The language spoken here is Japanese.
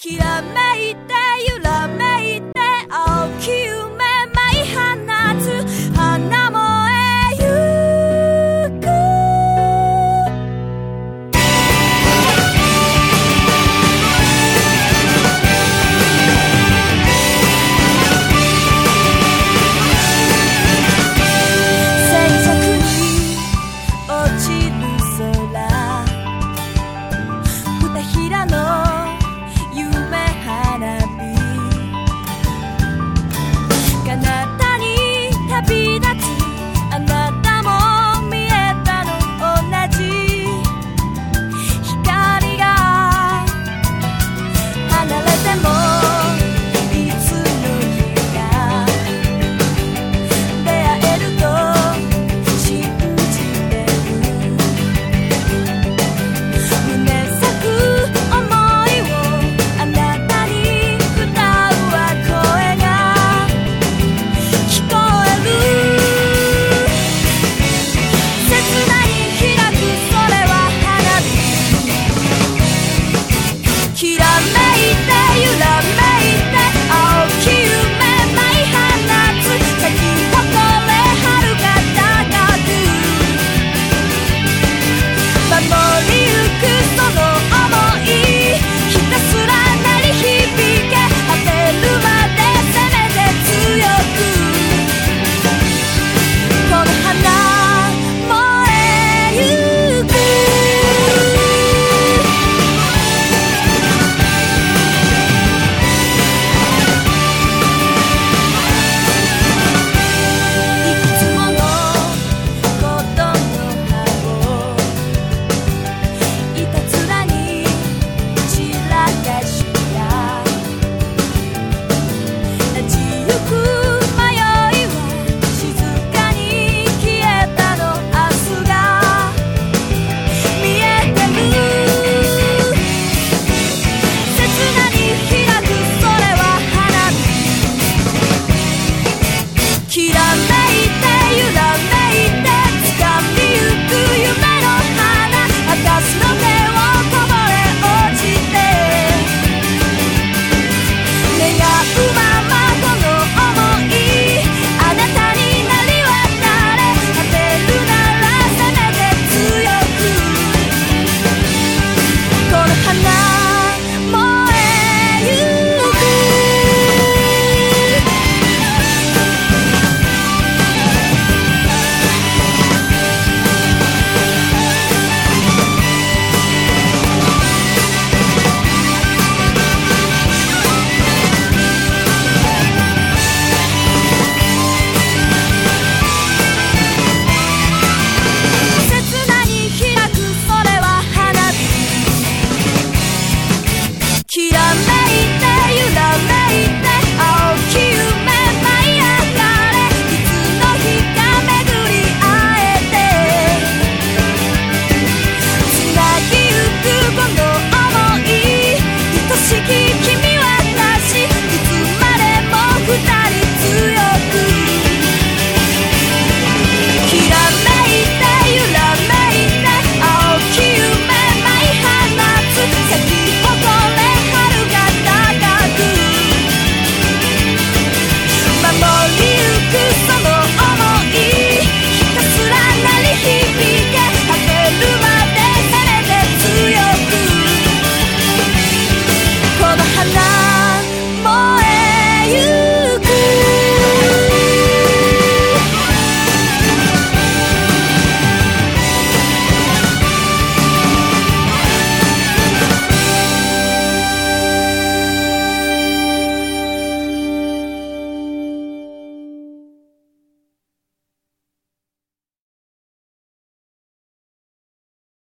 きらめいて揺らめいてきらめ